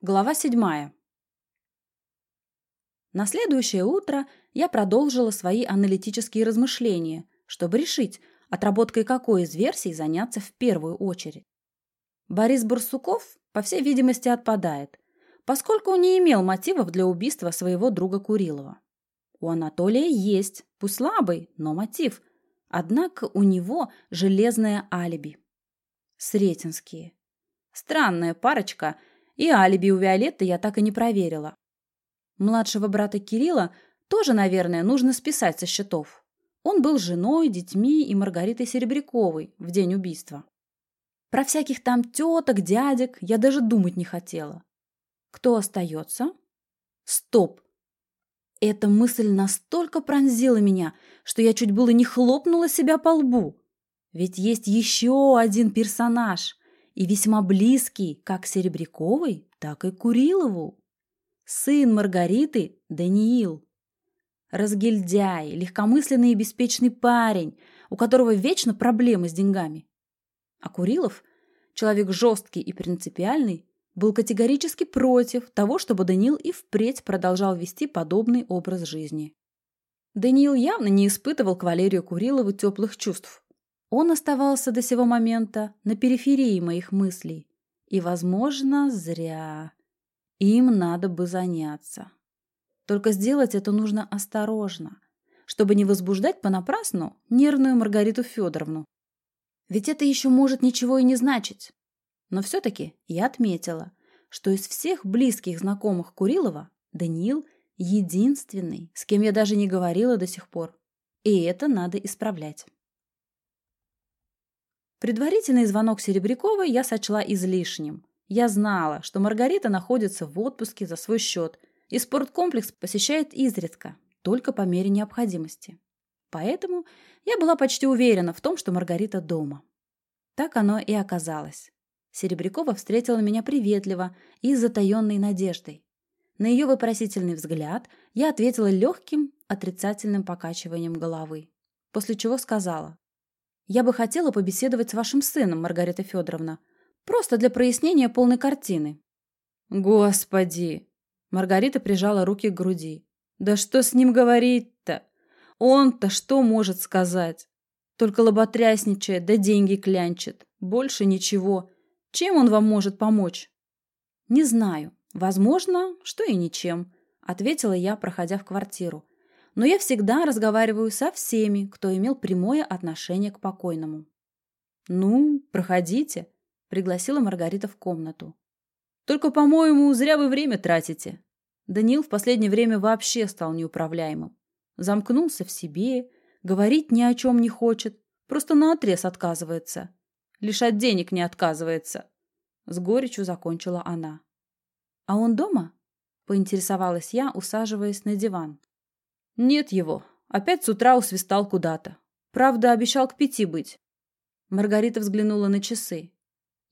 Глава седьмая. На следующее утро я продолжила свои аналитические размышления, чтобы решить, отработкой какой из версий заняться в первую очередь. Борис Барсуков, по всей видимости, отпадает, поскольку не имел мотивов для убийства своего друга Курилова. У Анатолия есть, пусть слабый, но мотив. Однако у него железное алиби. Сретенские. Странная парочка, и алиби у Виолетты я так и не проверила. Младшего брата Кирилла тоже, наверное, нужно списать со счетов. Он был женой, детьми и Маргаритой Серебряковой в день убийства. Про всяких там теток, дядек я даже думать не хотела. Кто остается? Стоп! Эта мысль настолько пронзила меня, что я чуть было не хлопнула себя по лбу. Ведь есть еще один персонаж, и весьма близкий как Серебряковой, так и Курилову. Сын Маргариты Даниил. Разгильдяй, легкомысленный и беспечный парень, у которого вечно проблемы с деньгами. А Курилов, человек жесткий и принципиальный, был категорически против того, чтобы Даниил и впредь продолжал вести подобный образ жизни. Даниил явно не испытывал к Валерию Курилову теплых чувств. Он оставался до сего момента на периферии моих мыслей. И, возможно, зря. Им надо бы заняться. Только сделать это нужно осторожно, чтобы не возбуждать понапрасну нервную Маргариту Федоровну. Ведь это еще может ничего и не значить. Но все-таки я отметила, что из всех близких знакомых Курилова Даниил единственный, с кем я даже не говорила до сих пор. И это надо исправлять. Предварительный звонок Серебряковой я сочла излишним. Я знала, что Маргарита находится в отпуске за свой счет, и спорткомплекс посещает изредка, только по мере необходимости. Поэтому я была почти уверена в том, что Маргарита дома. Так оно и оказалось. Серебрякова встретила меня приветливо и с затаенной надеждой. На ее вопросительный взгляд я ответила легким, отрицательным покачиванием головы, после чего сказала. «Я бы хотела побеседовать с вашим сыном, Маргарита Федоровна, просто для прояснения полной картины». «Господи!» Маргарита прижала руки к груди. «Да что с ним говорить-то? Он-то что может сказать? Только лоботрясничает, да деньги клянчит. Больше ничего. Чем он вам может помочь? Не знаю. Возможно, что и ничем, ответила я, проходя в квартиру. Но я всегда разговариваю со всеми, кто имел прямое отношение к покойному. Ну, проходите, пригласила Маргарита в комнату. Только, по-моему, зря вы время тратите. Даниил в последнее время вообще стал неуправляемым. Замкнулся в себе, говорить ни о чем не хочет, просто наотрез отказывается. Лишь от денег не отказывается. С горечью закончила она. А он дома? Поинтересовалась я, усаживаясь на диван. Нет его. Опять с утра усвистал куда-то. Правда, обещал к пяти быть. Маргарита взглянула на часы.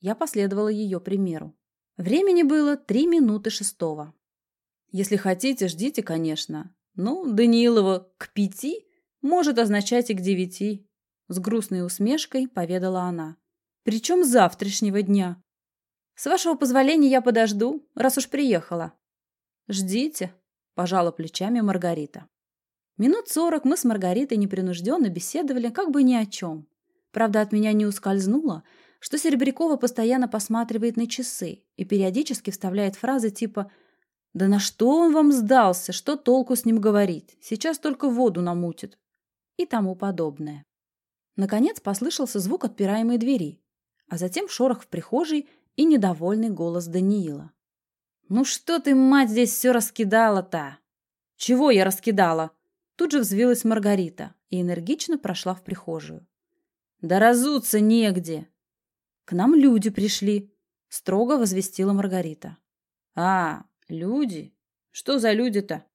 Я последовала ее примеру. Времени было три минуты шестого. Если хотите, ждите, конечно. Ну, Даниилова к пяти может означать и к девяти. С грустной усмешкой поведала она. Причем завтрашнего дня. С вашего позволения я подожду, раз уж приехала. Ждите, пожала плечами Маргарита. Минут сорок мы с Маргаритой непринужденно беседовали как бы ни о чем. Правда, от меня не ускользнуло, что Серебрякова постоянно посматривает на часы и периодически вставляет фразы типа «Да на что он вам сдался? Что толку с ним говорить? Сейчас только воду намутит» и тому подобное. Наконец послышался звук отпираемой двери, а затем шорох в прихожей и недовольный голос Даниила. «Ну что ты, мать, здесь все раскидала-то?» «Чего я раскидала?» Тут же взвилась Маргарита и энергично прошла в прихожую. «Да разуться негде!» «К нам люди пришли», — строго возвестила Маргарита. «А, люди? Что за люди-то?»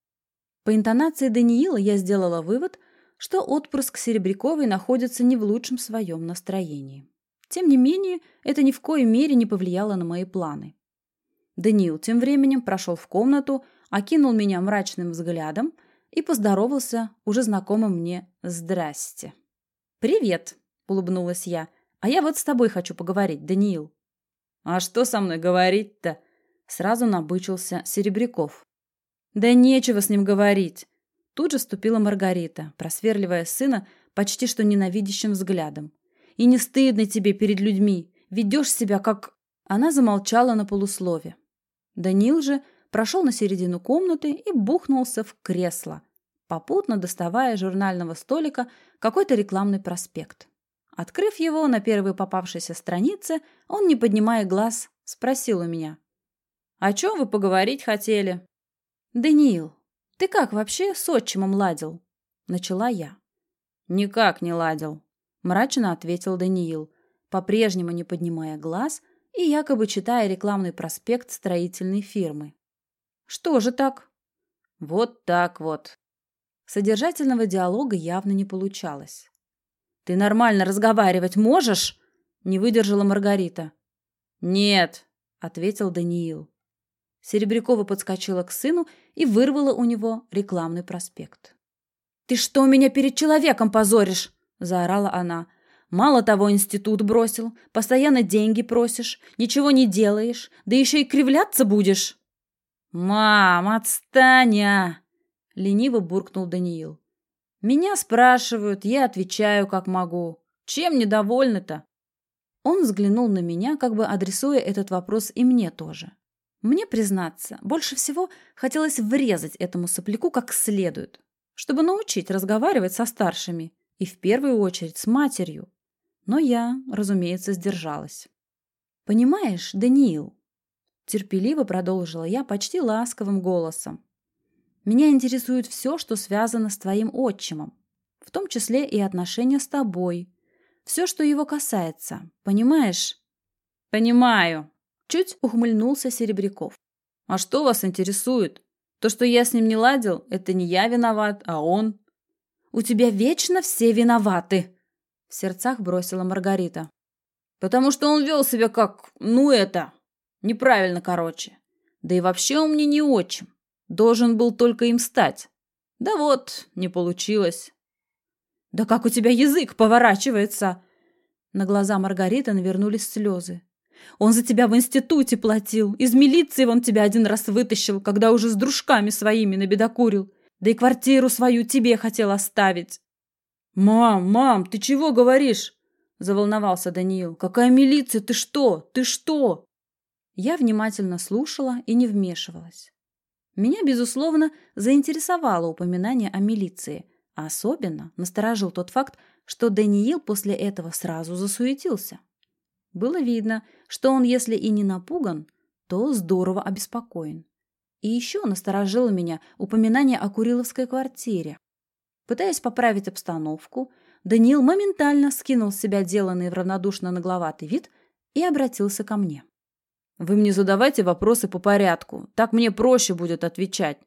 По интонации Даниила я сделала вывод, что отпрыск Серебряковой находится не в лучшем своем настроении. Тем не менее, это ни в коей мере не повлияло на мои планы. Даниил тем временем прошел в комнату, окинул меня мрачным взглядом и поздоровался уже знакомым мне «Здрасте». «Привет», — улыбнулась я, — «а я вот с тобой хочу поговорить, Даниил». «А что со мной говорить-то?» Сразу набычился Серебряков. Да нечего с ним говорить. Тут же вступила Маргарита, просверливая сына почти что ненавидящим взглядом. И не стыдно тебе перед людьми. Ведешь себя как... Она замолчала на полуслове. Данил же прошел на середину комнаты и бухнулся в кресло, попутно доставая журнального столика какой-то рекламный проспект. Открыв его на первой попавшейся странице, он, не поднимая глаз, спросил у меня. «О чем вы поговорить хотели?» «Даниил, ты как вообще с отчимом ладил?» Начала я. «Никак не ладил», — мрачно ответил Даниил, по-прежнему не поднимая глаз и якобы читая рекламный проспект строительной фирмы. «Что же так?» «Вот так вот». Содержательного диалога явно не получалось. «Ты нормально разговаривать можешь?» — не выдержала Маргарита. «Нет», — ответил Даниил. Серебрякова подскочила к сыну и вырвала у него рекламный проспект. «Ты что меня перед человеком позоришь?» – заорала она. «Мало того, институт бросил, постоянно деньги просишь, ничего не делаешь, да еще и кривляться будешь». «Мам, отстань!» а!» – лениво буркнул Даниил. «Меня спрашивают, я отвечаю, как могу. Чем недовольны-то?» Он взглянул на меня, как бы адресуя этот вопрос и мне тоже. Мне, признаться, больше всего хотелось врезать этому сопляку как следует, чтобы научить разговаривать со старшими и в первую очередь с матерью. Но я, разумеется, сдержалась. «Понимаешь, Даниил?» Терпеливо продолжила я почти ласковым голосом. «Меня интересует все, что связано с твоим отчимом, в том числе и отношения с тобой. Все, что его касается. Понимаешь?» «Понимаю», Чуть ухмыльнулся Серебряков. «А что вас интересует? То, что я с ним не ладил, это не я виноват, а он». «У тебя вечно все виноваты!» В сердцах бросила Маргарита. «Потому что он вел себя как... ну это... неправильно, короче. Да и вообще он мне не отчим. Должен был только им стать. Да вот, не получилось». «Да как у тебя язык поворачивается!» На глаза Маргариты навернулись слезы. Он за тебя в институте платил. Из милиции он тебя один раз вытащил, когда уже с дружками своими набедокурил. Да и квартиру свою тебе хотел оставить. «Мам, мам, ты чего говоришь?» Заволновался Даниил. «Какая милиция? Ты что? Ты что?» Я внимательно слушала и не вмешивалась. Меня, безусловно, заинтересовало упоминание о милиции, а особенно насторожил тот факт, что Даниил после этого сразу засуетился. Было видно, что он, если и не напуган, то здорово обеспокоен. И еще насторожило меня упоминание о Куриловской квартире. Пытаясь поправить обстановку, Даниил моментально скинул с себя деланный в равнодушно нагловатый вид и обратился ко мне. «Вы мне задавайте вопросы по порядку, так мне проще будет отвечать».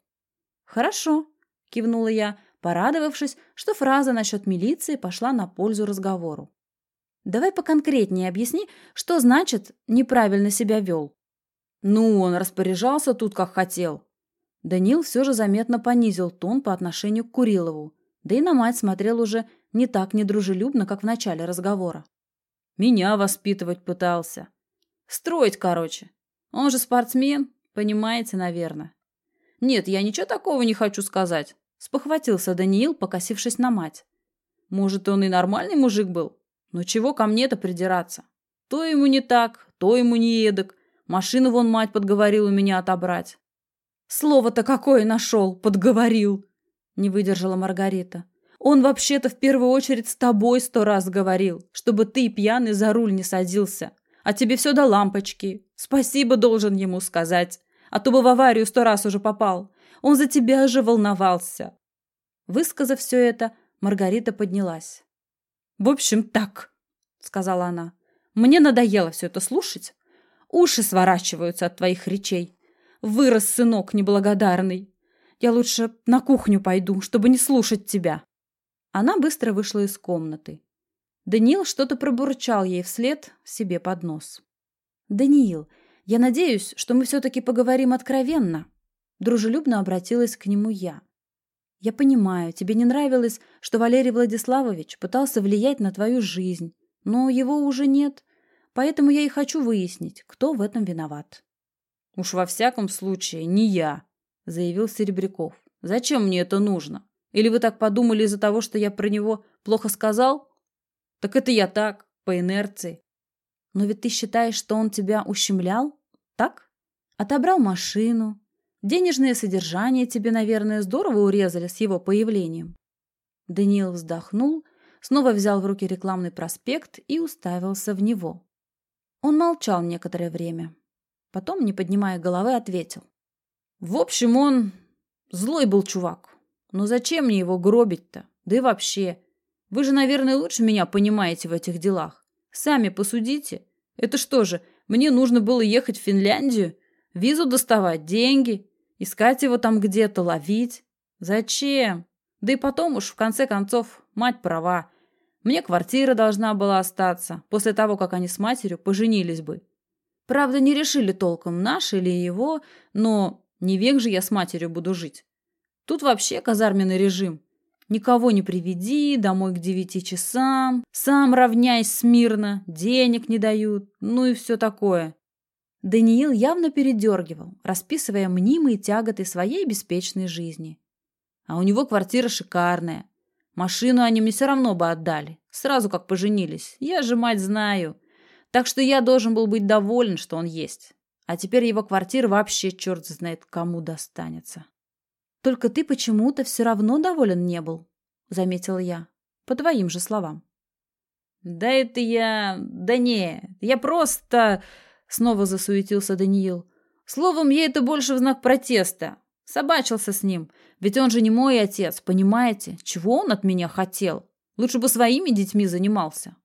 «Хорошо», – кивнула я, порадовавшись, что фраза насчет милиции пошла на пользу разговору. Давай поконкретнее объясни, что значит «неправильно себя вел». Ну, он распоряжался тут, как хотел. Данил все же заметно понизил тон по отношению к Курилову, да и на мать смотрел уже не так недружелюбно, как в начале разговора. Меня воспитывать пытался. Строить, короче. Он же спортсмен, понимаете, наверное. Нет, я ничего такого не хочу сказать. Спохватился Даниил, покосившись на мать. Может, он и нормальный мужик был? Но чего ко мне-то придираться? То ему не так, то ему не едок. Машину вон мать подговорила меня отобрать. Слово-то какое нашел, подговорил. Не выдержала Маргарита. Он вообще-то в первую очередь с тобой сто раз говорил, чтобы ты пьяный за руль не садился. А тебе все до лампочки. Спасибо должен ему сказать. А то бы в аварию сто раз уже попал. Он за тебя же волновался. Высказав все это, Маргарита поднялась. «В общем, так», — сказала она. «Мне надоело все это слушать. Уши сворачиваются от твоих речей. Вырос сынок неблагодарный. Я лучше на кухню пойду, чтобы не слушать тебя». Она быстро вышла из комнаты. Даниил что-то пробурчал ей вслед себе под нос. «Даниил, я надеюсь, что мы все-таки поговорим откровенно», дружелюбно обратилась к нему я. Я понимаю, тебе не нравилось, что Валерий Владиславович пытался влиять на твою жизнь, но его уже нет, поэтому я и хочу выяснить, кто в этом виноват. Уж во всяком случае, не я, заявил Серебряков. Зачем мне это нужно? Или вы так подумали из-за того, что я про него плохо сказал? Так это я так, по инерции. Но ведь ты считаешь, что он тебя ущемлял? Так? Отобрал машину. Денежное содержание тебе, наверное, здорово урезали с его появлением. Даниил вздохнул, снова взял в руки рекламный проспект и уставился в него. Он молчал некоторое время. Потом, не поднимая головы, ответил. В общем, он злой был чувак. Но зачем мне его гробить-то? Да и вообще. Вы же, наверное, лучше меня понимаете в этих делах. Сами посудите. Это что же, мне нужно было ехать в Финляндию? Визу доставать, деньги? Искать его там где-то, ловить? Зачем? Да и потом уж, в конце концов, мать права. Мне квартира должна была остаться, после того, как они с матерью поженились бы. Правда, не решили толком, наш или его, но не век же я с матерью буду жить. Тут вообще казарменный режим. Никого не приведи, домой к девяти часам, сам равняйсь смирно, денег не дают, ну и все такое. Даниил явно передергивал, расписывая мнимые тяготы своей беспечной жизни. А у него квартира шикарная. Машину они мне все равно бы отдали, сразу как поженились. Я же мать знаю. Так что я должен был быть доволен, что он есть. А теперь его квартира вообще черт знает кому достанется. Только ты почему-то все равно доволен не был, заметила я, по твоим же словам. Да это я... Да не, я просто... Снова засуетился Даниил. Словом, я это больше в знак протеста. Собачился с ним. Ведь он же не мой отец, понимаете? Чего он от меня хотел? Лучше бы своими детьми занимался.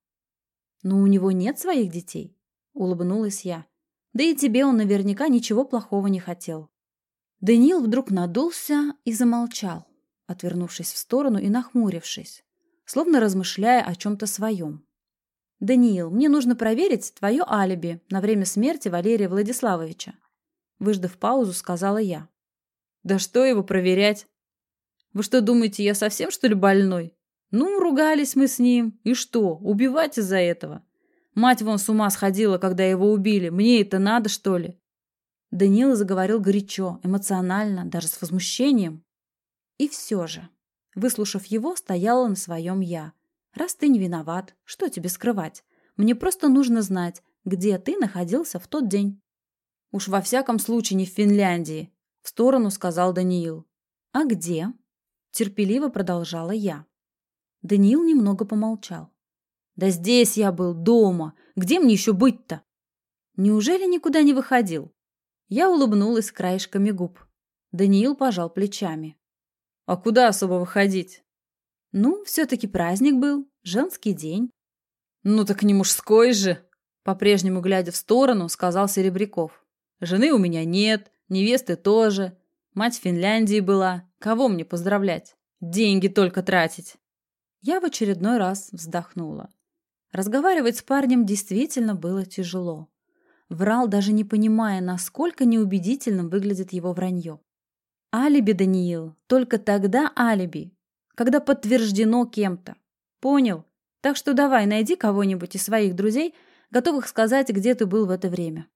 Но у него нет своих детей, улыбнулась я. Да и тебе он наверняка ничего плохого не хотел. Даниил вдруг надулся и замолчал, отвернувшись в сторону и нахмурившись, словно размышляя о чем-то своем. «Даниил, мне нужно проверить твое алиби на время смерти Валерия Владиславовича», выждав паузу, сказала я. «Да что его проверять? Вы что, думаете, я совсем, что ли, больной? Ну, ругались мы с ним. И что, убивать из-за этого? Мать вон с ума сходила, когда его убили. Мне это надо, что ли? Данила заговорил горячо, эмоционально, даже с возмущением. И все же, выслушав его, стояла на своем «я». «Раз ты не виноват, что тебе скрывать? Мне просто нужно знать, где ты находился в тот день». «Уж во всяком случае не в Финляндии», — в сторону сказал Даниил. «А где?» — терпеливо продолжала я. Даниил немного помолчал. «Да здесь я был, дома. Где мне еще быть-то?» «Неужели никуда не выходил?» Я улыбнулась краешками губ. Даниил пожал плечами. «А куда особо выходить?» «Ну, все-таки праздник был, женский день». «Ну так не мужской же!» По-прежнему глядя в сторону, сказал Серебряков. «Жены у меня нет, невесты тоже. Мать в Финляндии была. Кого мне поздравлять? Деньги только тратить». Я в очередной раз вздохнула. Разговаривать с парнем действительно было тяжело. Врал, даже не понимая, насколько неубедительным выглядит его вранье. Алиби, Даниил, только тогда алиби, когда подтверждено кем-то. Понял? Так что давай, найди кого-нибудь из своих друзей, готовых сказать, где ты был в это время.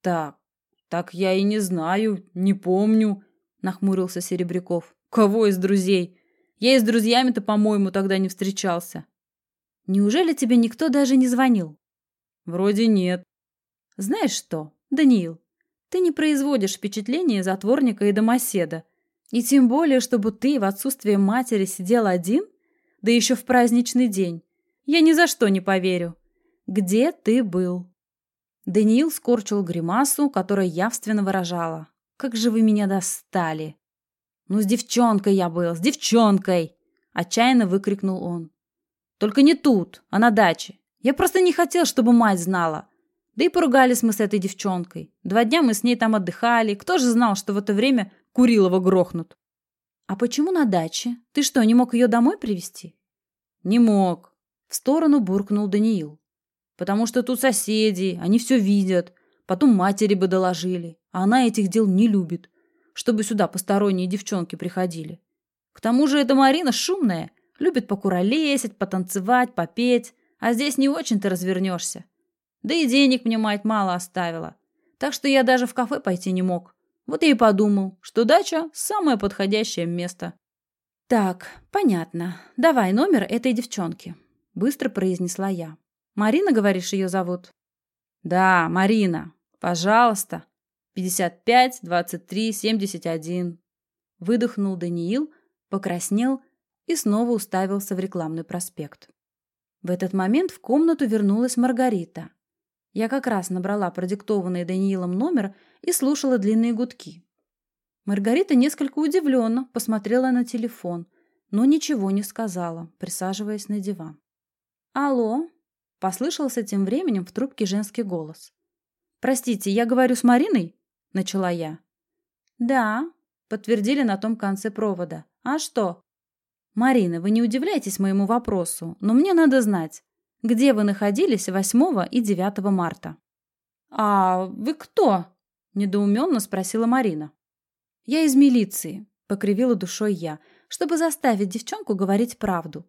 Так, так я и не знаю, не помню, нахмурился Серебряков. Кого из друзей? Я и с друзьями-то, по-моему, тогда не встречался. Неужели тебе никто даже не звонил? Вроде нет. Знаешь что, Даниил, ты не производишь впечатление затворника и домоседа. И тем более, чтобы ты в отсутствие матери сидел один, да еще в праздничный день. Я ни за что не поверю. Где ты был?» Даниил скорчил гримасу, которая явственно выражала. «Как же вы меня достали!» «Ну, с девчонкой я был, с девчонкой!» Отчаянно выкрикнул он. «Только не тут, а на даче. Я просто не хотел, чтобы мать знала. Да и поругались мы с этой девчонкой. Два дня мы с ней там отдыхали. Кто же знал, что в это время Курилова грохнут? А почему на даче? Ты что, не мог ее домой привезти? Не мог. В сторону буркнул Даниил. Потому что тут соседи, они все видят. Потом матери бы доложили. А она этих дел не любит. Чтобы сюда посторонние девчонки приходили. К тому же эта Марина шумная. Любит покуролесить, потанцевать, попеть. А здесь не очень-то развернешься. Да и денег мне мать мало оставила. Так что я даже в кафе пойти не мог. Вот я и подумал, что дача – самое подходящее место. «Так, понятно. Давай номер этой девчонки», – быстро произнесла я. «Марина, говоришь, ее зовут?» «Да, Марина. Пожалуйста. 55, 23, 71». Выдохнул Даниил, покраснел и снова уставился в рекламный проспект. В этот момент в комнату вернулась Маргарита. Я как раз набрала продиктованный Даниилом номер и слушала длинные гудки. Маргарита несколько удивленно посмотрела на телефон, но ничего не сказала, присаживаясь на диван. «Алло?» – послышался тем временем в трубке женский голос. «Простите, я говорю с Мариной?» – начала я. «Да», – подтвердили на том конце провода. «А что?» «Марина, вы не удивляйтесь моему вопросу, но мне надо знать, где вы находились 8 и 9 марта?» «А вы кто?» – недоуменно спросила Марина. «Я из милиции», – покривила душой я, чтобы заставить девчонку говорить правду.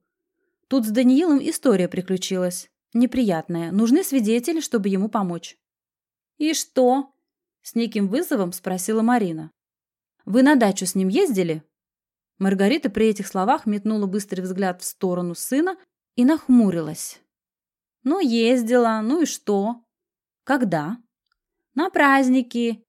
Тут с Даниилом история приключилась. Неприятная. Нужны свидетели, чтобы ему помочь. «И что?» – с неким вызовом спросила Марина. «Вы на дачу с ним ездили?» Маргарита при этих словах метнула быстрый взгляд в сторону сына и нахмурилась. «Ну, ездила. Ну и что?» «Когда?» «На праздники.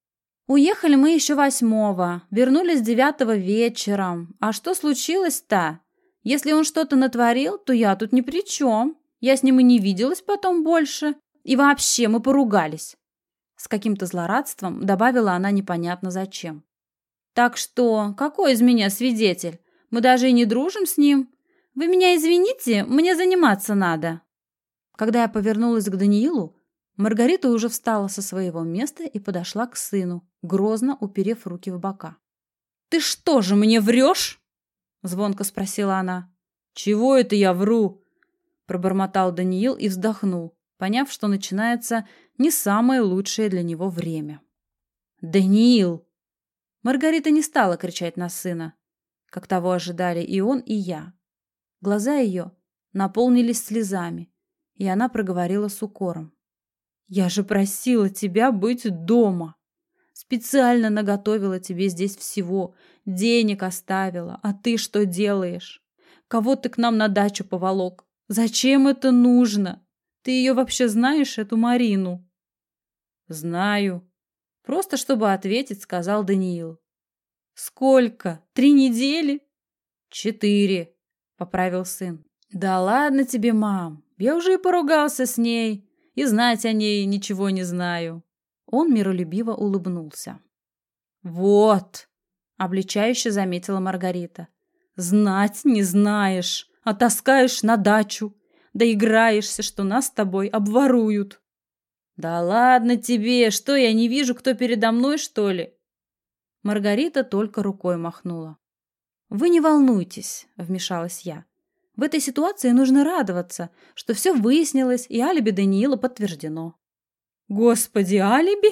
Уехали мы еще восьмого, вернулись девятого вечером. А что случилось-то? Если он что-то натворил, то я тут ни при чем. Я с ним и не виделась потом больше. И вообще мы поругались». С каким-то злорадством добавила она непонятно зачем. Так что, какой из меня свидетель? Мы даже и не дружим с ним. Вы меня извините, мне заниматься надо. Когда я повернулась к Даниилу, Маргарита уже встала со своего места и подошла к сыну, грозно уперев руки в бока. «Ты что же мне врешь?» — звонко спросила она. «Чего это я вру?» — пробормотал Даниил и вздохнул, поняв, что начинается не самое лучшее для него время. «Даниил!» Маргарита не стала кричать на сына, как того ожидали и он, и я. Глаза ее наполнились слезами, и она проговорила с укором. «Я же просила тебя быть дома. Специально наготовила тебе здесь всего, денег оставила, а ты что делаешь? Кого ты к нам на дачу поволок? Зачем это нужно? Ты ее вообще знаешь, эту Марину?» «Знаю», Просто чтобы ответить, сказал Даниил. «Сколько? Три недели?» «Четыре», — поправил сын. «Да ладно тебе, мам. Я уже и поругался с ней, и знать о ней ничего не знаю». Он миролюбиво улыбнулся. «Вот», — обличающе заметила Маргарита. «Знать не знаешь, а таскаешь на дачу, да играешься, что нас с тобой обворуют». «Да ладно тебе, что я не вижу, кто передо мной, что ли?» Маргарита только рукой махнула. «Вы не волнуйтесь», — вмешалась я. «В этой ситуации нужно радоваться, что все выяснилось и алиби Даниила подтверждено». «Господи, алиби?»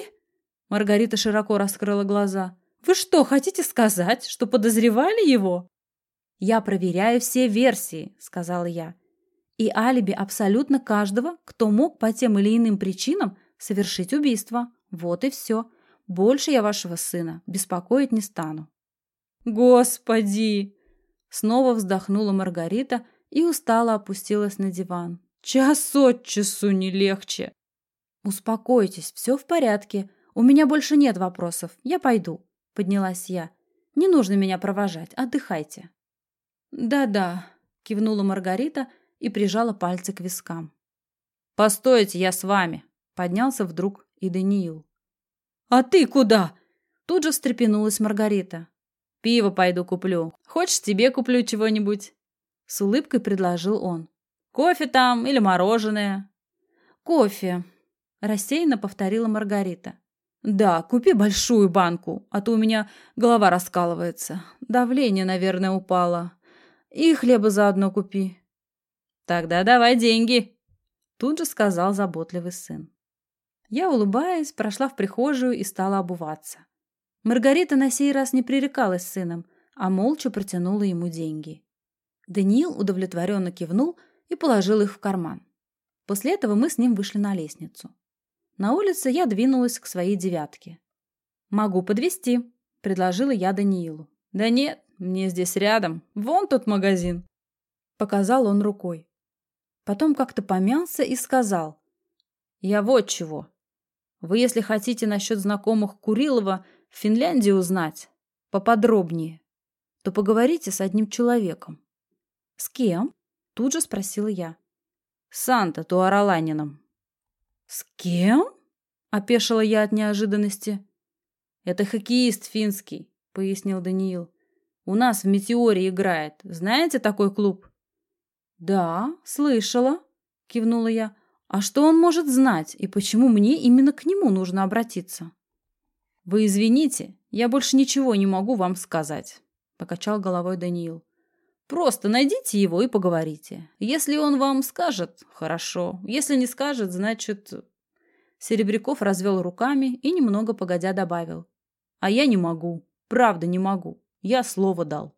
Маргарита широко раскрыла глаза. «Вы что, хотите сказать, что подозревали его?» «Я проверяю все версии», — сказала я и алиби абсолютно каждого, кто мог по тем или иным причинам совершить убийство. Вот и все. Больше я вашего сына беспокоить не стану. Господи! Снова вздохнула Маргарита и устало опустилась на диван. Час от часу не легче. Успокойтесь, все в порядке. У меня больше нет вопросов. Я пойду. Поднялась я. Не нужно меня провожать. Отдыхайте. Да-да, кивнула Маргарита и прижала пальцы к вискам. «Постойте, я с вами!» — поднялся вдруг и Даниил. «А ты куда?» Тут же встрепенулась Маргарита. «Пиво пойду куплю. Хочешь, тебе куплю чего-нибудь?» С улыбкой предложил он. «Кофе там или мороженое?» «Кофе», — рассеянно повторила Маргарита. «Да, купи большую банку, а то у меня голова раскалывается. Давление, наверное, упало. И хлеба заодно купи. «Тогда давай деньги», — тут же сказал заботливый сын. Я, улыбаясь, прошла в прихожую и стала обуваться. Маргарита на сей раз не пререкалась с сыном, а молча протянула ему деньги. Даниил удовлетворенно кивнул и положил их в карман. После этого мы с ним вышли на лестницу. На улице я двинулась к своей девятке. «Могу подвести, предложила я Даниилу. «Да нет, мне здесь рядом. Вон тот магазин», — показал он рукой. Потом как-то помялся и сказал. «Я вот чего. Вы, если хотите насчет знакомых Курилова в Финляндии узнать поподробнее, то поговорите с одним человеком». «С кем?» — тут же спросила я. «С Анто Туараланином». «С кем?» — опешила я от неожиданности. «Это хоккеист финский», — пояснил Даниил. «У нас в «Метеоре» играет. Знаете такой клуб?» «Да, слышала», — кивнула я. «А что он может знать, и почему мне именно к нему нужно обратиться?» «Вы извините, я больше ничего не могу вам сказать», — покачал головой Даниил. «Просто найдите его и поговорите. Если он вам скажет, хорошо. Если не скажет, значит...» Серебряков развел руками и немного погодя добавил. «А я не могу. Правда не могу. Я слово дал».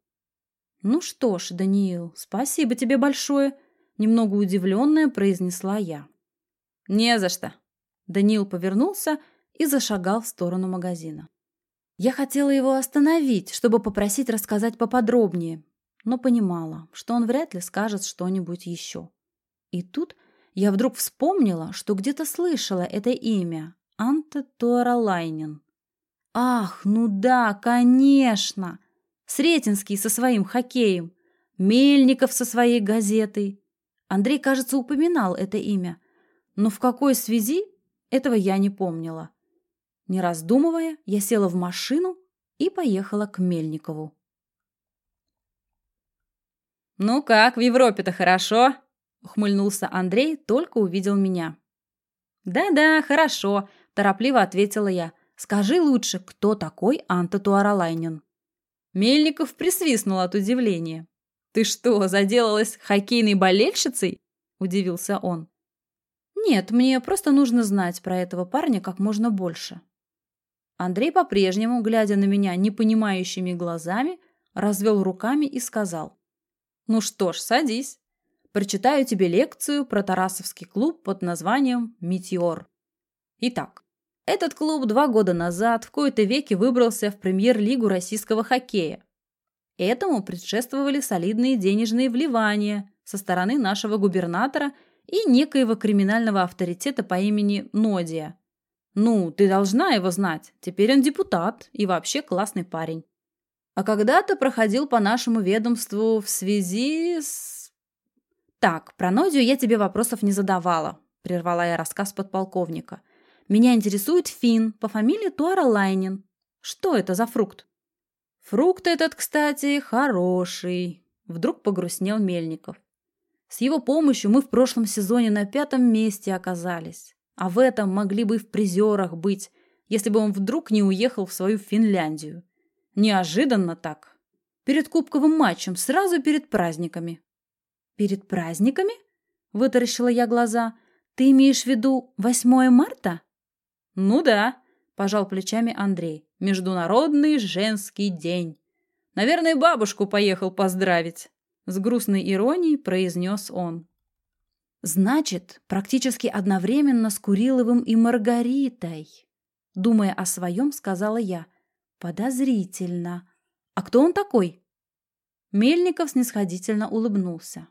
«Ну что ж, Даниил, спасибо тебе большое», — немного удивленная произнесла я. «Не за что». Даниил повернулся и зашагал в сторону магазина. Я хотела его остановить, чтобы попросить рассказать поподробнее, но понимала, что он вряд ли скажет что-нибудь еще. И тут я вдруг вспомнила, что где-то слышала это имя – Анте Туаралайнин. Ах, ну да, конечно! Сретенский со своим хоккеем, Мельников со своей газетой. Андрей, кажется, упоминал это имя, но в какой связи, этого я не помнила. Не раздумывая, я села в машину и поехала к Мельникову. «Ну как, в Европе-то хорошо?» — ухмыльнулся Андрей, только увидел меня. «Да-да, хорошо», — торопливо ответила я. «Скажи лучше, кто такой Анта Туаралайнин?» Мельников присвистнул от удивления. «Ты что, заделалась хоккейной болельщицей?» – удивился он. «Нет, мне просто нужно знать про этого парня как можно больше». Андрей по-прежнему, глядя на меня непонимающими глазами, развел руками и сказал. «Ну что ж, садись. Прочитаю тебе лекцию про Тарасовский клуб под названием «Метеор». Итак, этот клуб два года назад в кои-то веке выбрался в премьер-лигу российского хоккея. Этому предшествовали солидные денежные вливания со стороны нашего губернатора и некоего криминального авторитета по имени Нодия. Ну, ты должна его знать. Теперь он депутат и вообще классный парень. А когда-то проходил по нашему ведомству в связи с... Так, про Нодию я тебе вопросов не задавала, прервала я рассказ подполковника. Меня интересует фин по фамилии Туара Лайнин. Что это за фрукт? Фрукт этот, кстати, хороший. Вдруг погрустнел Мельников. С его помощью мы в прошлом сезоне на пятом месте оказались. А в этом могли бы и в призерах быть, если бы он вдруг не уехал в свою Финляндию. Неожиданно так. Перед кубковым матчем, сразу перед праздниками. «Перед праздниками?» – вытаращила я глаза. «Ты имеешь в виду 8 марта?» «Ну да», – пожал плечами Андрей. «Международный женский день. Наверное, бабушку поехал поздравить», – с грустной иронией произнес он. «Значит, практически одновременно с Куриловым и Маргаритой», – думая о своем, сказала я. «Подозрительно. А кто он такой?» Мельников снисходительно улыбнулся.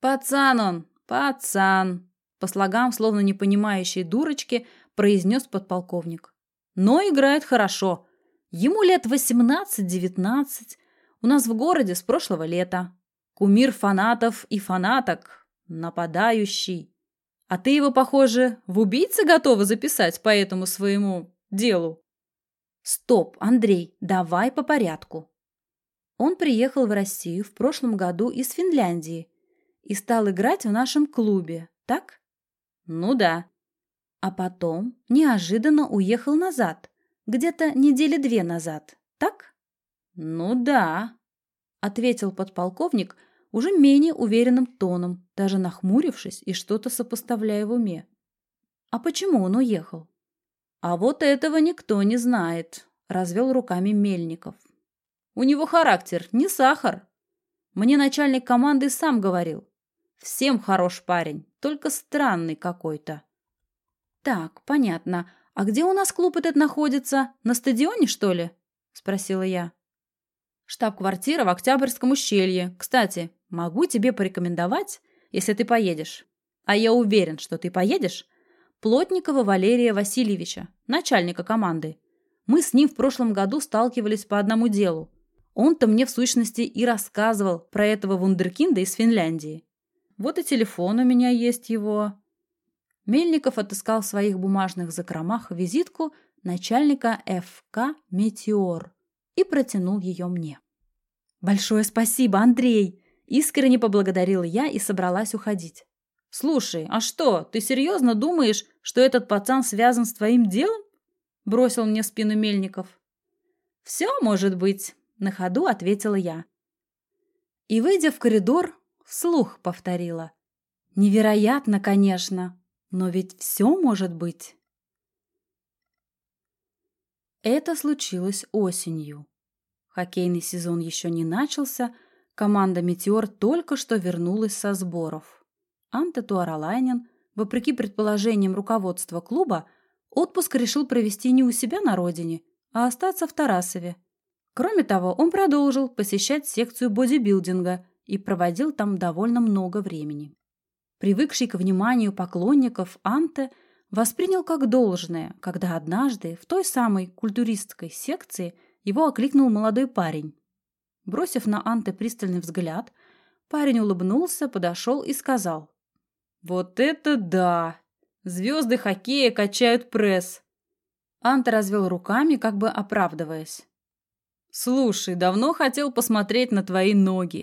«Пацан он, пацан!» По слогам, словно не понимающие дурочки, произнес подполковник. Но играет хорошо. Ему лет 18-19. У нас в городе с прошлого лета. Кумир фанатов и фанаток. Нападающий. А ты его, похоже, в убийце готова записать по этому своему делу? Стоп, Андрей, давай по порядку. Он приехал в Россию в прошлом году из Финляндии и стал играть в нашем клубе, так? Ну да а потом неожиданно уехал назад, где-то недели две назад, так? Ну да, ответил подполковник уже менее уверенным тоном, даже нахмурившись и что-то сопоставляя в уме. А почему он уехал? А вот этого никто не знает, развел руками Мельников. У него характер не сахар. Мне начальник команды сам говорил. Всем хорош парень, только странный какой-то. Так, понятно. А где у нас клуб этот находится? На стадионе, что ли? Спросила я. Штаб-квартира в Октябрьском ущелье. Кстати, могу тебе порекомендовать, если ты поедешь. А я уверен, что ты поедешь. Плотникова Валерия Васильевича, начальника команды. Мы с ним в прошлом году сталкивались по одному делу. Он-то мне в сущности и рассказывал про этого вундеркинда из Финляндии. Вот и телефон у меня есть его. Мельников отыскал в своих бумажных закромах визитку начальника ФК «Метеор» и протянул ее мне. «Большое спасибо, Андрей!» Искренне поблагодарила я и собралась уходить. «Слушай, а что, ты серьезно думаешь, что этот пацан связан с твоим делом?» Бросил мне в спину Мельников. «Все может быть», — на ходу ответила я. И, выйдя в коридор, вслух повторила. «Невероятно, конечно, но ведь все может быть». Это случилось осенью. Хоккейный сезон еще не начался, команда «Метеор» только что вернулась со сборов. Анте Туаралайнен, вопреки предположениям руководства клуба, отпуск решил провести не у себя на родине, а остаться в Тарасове. Кроме того, он продолжил посещать секцию бодибилдинга и проводил там довольно много времени. Привыкший к вниманию поклонников, Анте воспринял как должное, когда однажды в той самой культуристской секции его окликнул молодой парень. Бросив на Анте пристальный взгляд, парень улыбнулся, подошел и сказал. «Вот это да! Звезды хоккея качают пресс!» Анте развел руками, как бы оправдываясь. «Слушай, давно хотел посмотреть на твои ноги»,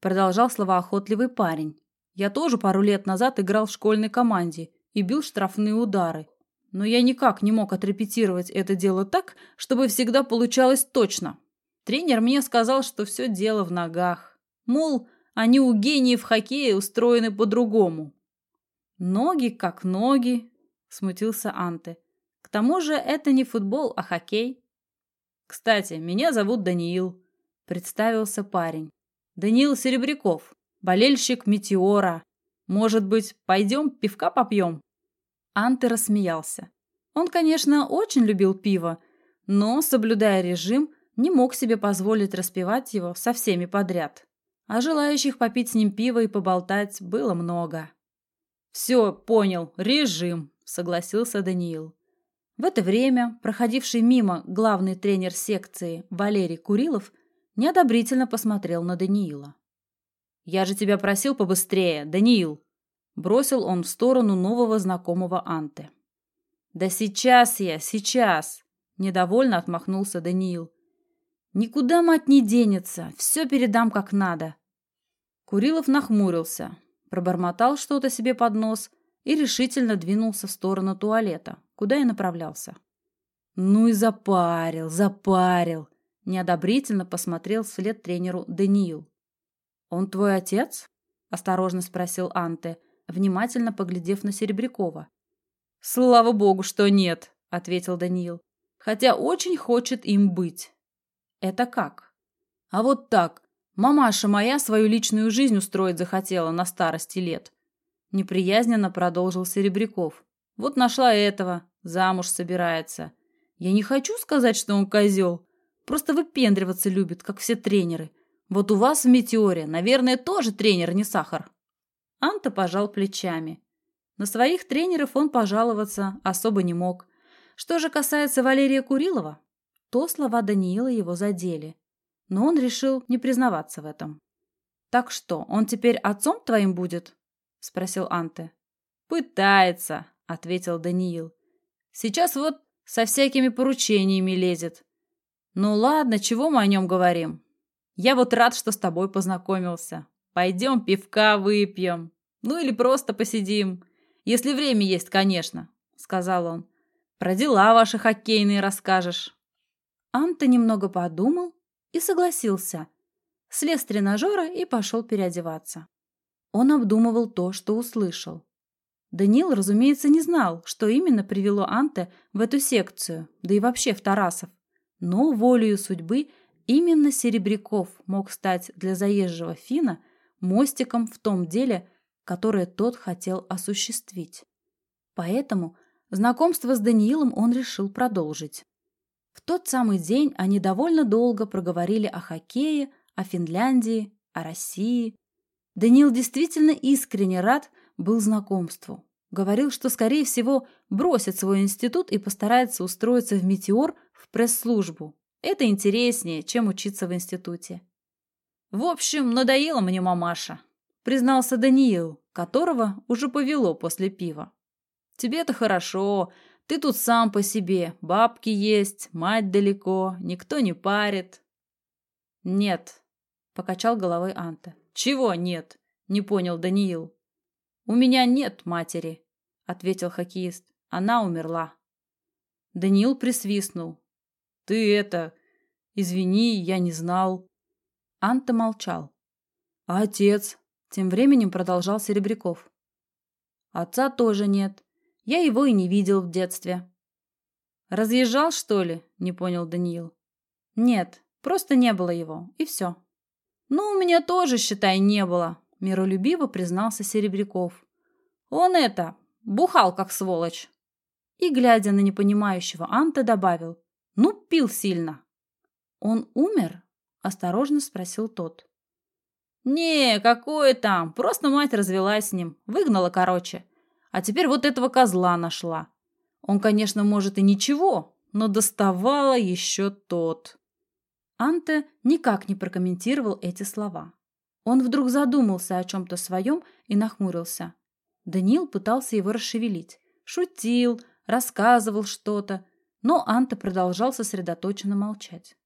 продолжал словоохотливый парень. «Я тоже пару лет назад играл в школьной команде и бил штрафные удары. Но я никак не мог отрепетировать это дело так, чтобы всегда получалось точно. Тренер мне сказал, что все дело в ногах. Мол, они у гениев хоккея устроены по-другому. «Ноги как ноги», – смутился Анте. «К тому же это не футбол, а хоккей». «Кстати, меня зовут Даниил», – представился парень. «Даниил Серебряков, болельщик «Метеора». Может быть, пойдем пивка попьем?» Анте рассмеялся. Он, конечно, очень любил пиво, но, соблюдая режим, не мог себе позволить распивать его со всеми подряд. А желающих попить с ним пиво и поболтать было много. «Все, понял, режим», — согласился Даниил. В это время проходивший мимо главный тренер секции Валерий Курилов неодобрительно посмотрел на Даниила. «Я же тебя просил побыстрее, Даниил!» Бросил он в сторону нового знакомого Анты. «Да сейчас я, сейчас!» Недовольно отмахнулся Даниил. «Никуда, мать, не денется, все передам как надо». Курилов нахмурился, пробормотал что-то себе под нос и решительно двинулся в сторону туалета, куда и направлялся. «Ну и запарил, запарил!» Неодобрительно посмотрел вслед тренеру Даниил. «Он твой отец?» – осторожно спросил Анте, внимательно поглядев на Серебрякова. «Слава богу, что нет», — ответил Даниил. «Хотя очень хочет им быть». «Это как?» «А вот так. Мамаша моя свою личную жизнь устроить захотела на старости лет». Неприязненно продолжил Серебряков. «Вот нашла этого, замуж собирается. Я не хочу сказать, что он козел. Просто выпендриваться любит, как все тренеры. Вот у вас в «Метеоре», наверное, тоже тренер не сахар». Анта пожал плечами. На своих тренеров он пожаловаться особо не мог. Что же касается Валерия Курилова, то слова Даниила его задели. Но он решил не признаваться в этом. «Так что, он теперь отцом твоим будет?» – спросил Анте. «Пытается», – ответил Даниил. «Сейчас вот со всякими поручениями лезет. Ну ладно, чего мы о нем говорим? Я вот рад, что с тобой познакомился. Пойдем пивка выпьем». Ну или просто посидим. Если время есть, конечно, сказал он. Про дела ваши хоккейные расскажешь. Анта немного подумал и согласился. Слез тренажера и пошел переодеваться. Он обдумывал то, что услышал. Даниил, разумеется, не знал, что именно привело Анте в эту секцию, да и вообще в Тарасов. Но волею судьбы именно Серебряков мог стать для заезжего Фина мостиком в том деле, которое тот хотел осуществить. Поэтому, Знакомство с Даниилом он решил продолжить. В тот самый день они довольно долго проговорили о хоккее, о Финляндии, о России. Даниил действительно искренне рад был знакомству. Говорил, что, скорее всего, бросит свой институт и постарается устроиться в «Метеор» в пресс-службу. Это интереснее, чем учиться в институте. «В общем, надоела мне мамаша», — признался Даниил, которого уже повело после пива. «Тебе-то хорошо, ты тут сам по себе, бабки есть, мать далеко, никто не парит». «Нет», — покачал головой Анта. «Чего нет?» — не понял Даниил. «У меня нет матери», — ответил хоккеист. «Она умерла». Даниил присвистнул. «Ты это... Извини, я не знал». Анта молчал. «А отец?» — тем временем продолжал Серебряков. «Отца тоже нет. Я его и не видел в детстве». «Разъезжал, что ли?» — не понял Даниил. «Нет, просто не было его, и все». «Ну, у меня тоже, считай, не было», — миролюбиво признался Серебряков. «Он это, Бухал, как сволочь. И, глядя на непонимающего Анта, добавил. Ну, пил сильно. Он умер? Осторожно спросил тот. «Не, какое там, просто мать развелась с ним, выгнала короче. А теперь вот этого козла нашла. Он, конечно, может и ничего, но доставала еще тот». Анте никак не прокомментировал эти слова. Он вдруг задумался о чем-то своем и нахмурился. Даниил пытался его расшевелить. Шутил, рассказывал что-то, но Анта продолжал сосредоточенно молчать.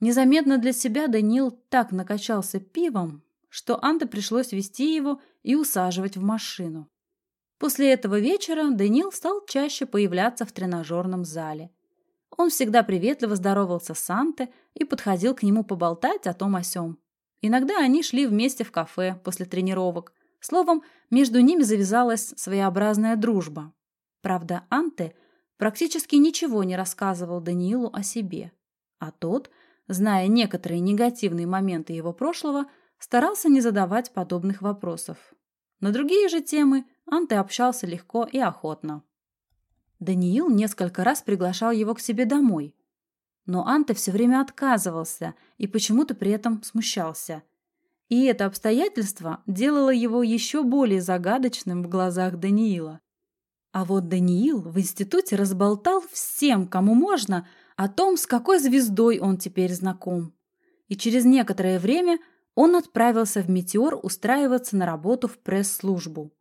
Незаметно для себя Даниил так накачался пивом, что Анте пришлось вести его и усаживать в машину. После этого вечера Даниил стал чаще появляться в тренажерном зале. Он всегда приветливо здоровался с Анте и подходил к нему поболтать о том о сём. Иногда они шли вместе в кафе после тренировок, Словом, между ними завязалась своеобразная дружба. Правда, Анте практически ничего не рассказывал Даниилу о себе, а тот, зная некоторые негативные моменты его прошлого, старался не задавать подобных вопросов. На другие же темы Анте общался легко и охотно. Даниил несколько раз приглашал его к себе домой, но Анте все время отказывался и почему-то при этом смущался – и это обстоятельство делало его еще более загадочным в глазах Даниила. А вот Даниил в институте разболтал всем, кому можно, о том, с какой звездой он теперь знаком. И через некоторое время он отправился в «Метеор» устраиваться на работу в пресс-службу.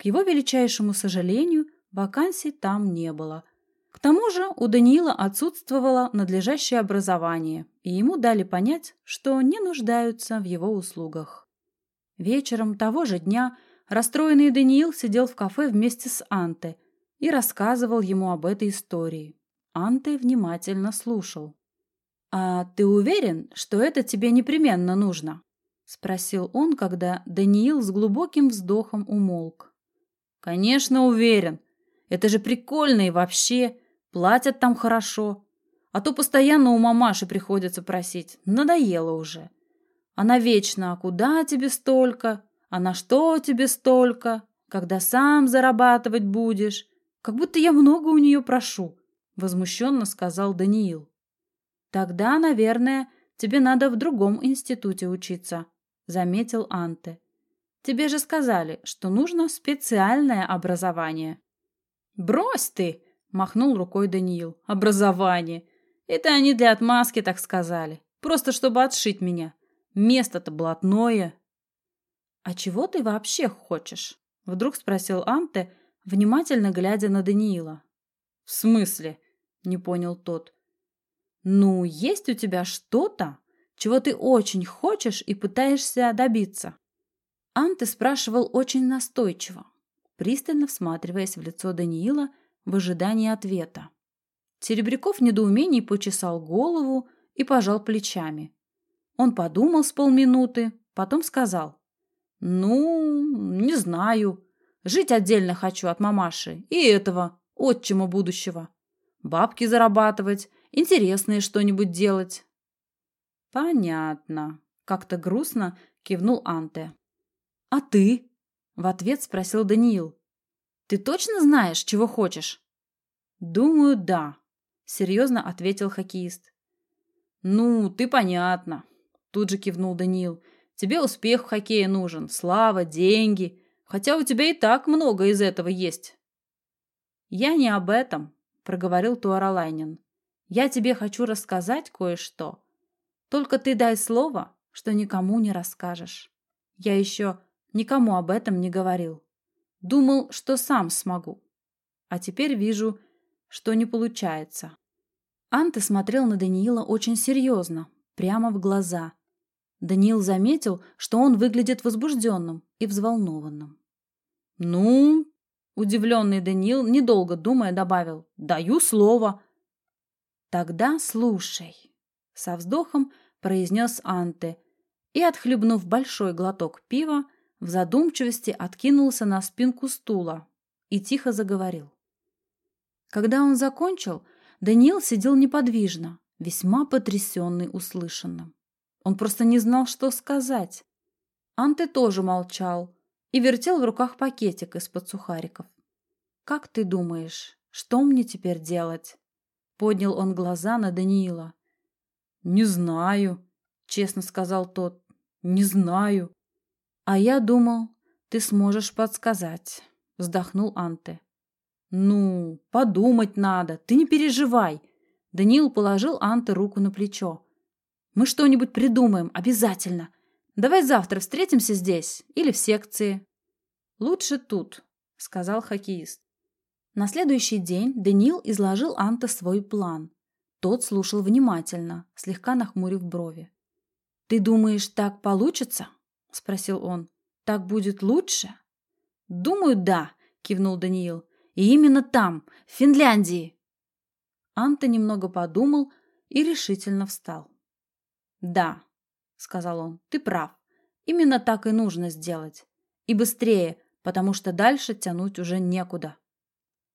К его величайшему сожалению, вакансий там не было. К тому же у Даниила отсутствовало надлежащее образование, и ему дали понять, что не нуждаются в его услугах. Вечером того же дня расстроенный Даниил сидел в кафе вместе с Анте и рассказывал ему об этой истории. Анте внимательно слушал. «А ты уверен, что это тебе непременно нужно?» — спросил он, когда Даниил с глубоким вздохом умолк. «Конечно, уверен. Это же прикольно и вообще. Платят там хорошо. А то постоянно у мамаши приходится просить. Надоело уже. Она вечно, а куда тебе столько? А на что тебе столько? Когда сам зарабатывать будешь? Как будто я много у нее прошу, возмущенно сказал Даниил. Тогда, наверное, тебе надо в другом институте учиться, заметил Анте. Тебе же сказали, что нужно специальное образование. Брось ты, Махнул рукой Даниил. Образование. Это они для отмазки так сказали. Просто чтобы отшить меня. Место-то блатное. А чего ты вообще хочешь? Вдруг спросил Анте, внимательно глядя на Даниила. В смысле? Не понял тот. Ну, есть у тебя что-то, чего ты очень хочешь и пытаешься добиться? Анте спрашивал очень настойчиво, пристально всматриваясь в лицо Даниила в ожидании ответа. Серебряков в недоумении почесал голову и пожал плечами. Он подумал с полминуты, потом сказал. «Ну, не знаю. Жить отдельно хочу от мамаши и этого, отчима будущего. Бабки зарабатывать, интересное что-нибудь делать». «Понятно», — как-то грустно кивнул Анте. «А ты?» — в ответ спросил Даниил. Ты точно знаешь, чего хочешь? Думаю, да, серьезно ответил хоккеист. Ну, ты понятно, тут же кивнул Даниил. Тебе успех в хоккее нужен, слава, деньги, хотя у тебя и так много из этого есть. Я не об этом, проговорил Туаралайнин. Я тебе хочу рассказать кое-что. Только ты дай слово, что никому не расскажешь. Я еще никому об этом не говорил. Думал, что сам смогу. А теперь вижу, что не получается. Анте смотрел на Даниила очень серьезно, прямо в глаза. Даниил заметил, что он выглядит возбужденным и взволнованным. «Ну...» – удивленный Даниил, недолго думая, добавил. «Даю слово». «Тогда слушай», – со вздохом произнес Анте и, отхлебнув большой глоток пива, в задумчивости откинулся на спинку стула и тихо заговорил. Когда он закончил, Даниил сидел неподвижно, весьма потрясенный услышанным. Он просто не знал, что сказать. Анте тоже молчал и вертел в руках пакетик из-под сухариков. «Как ты думаешь, что мне теперь делать?» Поднял он глаза на Даниила. «Не знаю», — честно сказал тот. «Не знаю». «А я думал, ты сможешь подсказать», — вздохнул Анте. «Ну, подумать надо, ты не переживай». Даниил положил Анте руку на плечо. «Мы что-нибудь придумаем, обязательно. Давай завтра встретимся здесь или в секции». «Лучше тут», — сказал хоккеист. На следующий день Даниил изложил Анте свой план. Тот слушал внимательно, слегка нахмурив брови. «Ты думаешь, так получится?» – спросил он. «Так будет лучше?» «Думаю, да», – кивнул Даниил. «И именно там, в Финляндии». Анта немного подумал и решительно встал. «Да», – сказал он, – «ты прав. Именно так и нужно сделать. И быстрее, потому что дальше тянуть уже некуда».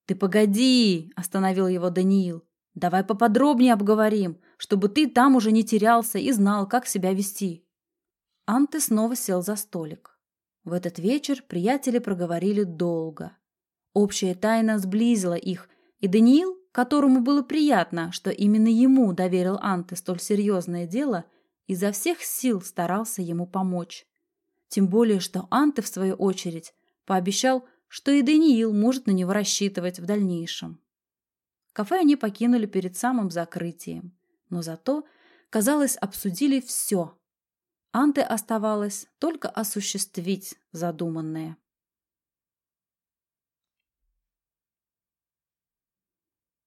«Ты погоди!» – остановил его Даниил. Давай поподробнее обговорим, чтобы ты там уже не терялся и знал, как себя вести. Анте снова сел за столик. В этот вечер приятели проговорили долго. Общая тайна сблизила их, и Даниил, которому было приятно, что именно ему доверил Анте столь серьезное дело, изо всех сил старался ему помочь. Тем более, что Анте, в свою очередь, пообещал, что и Даниил может на него рассчитывать в дальнейшем. Кафе они покинули перед самым закрытием, но зато, казалось, обсудили все. Анте оставалось только осуществить задуманное.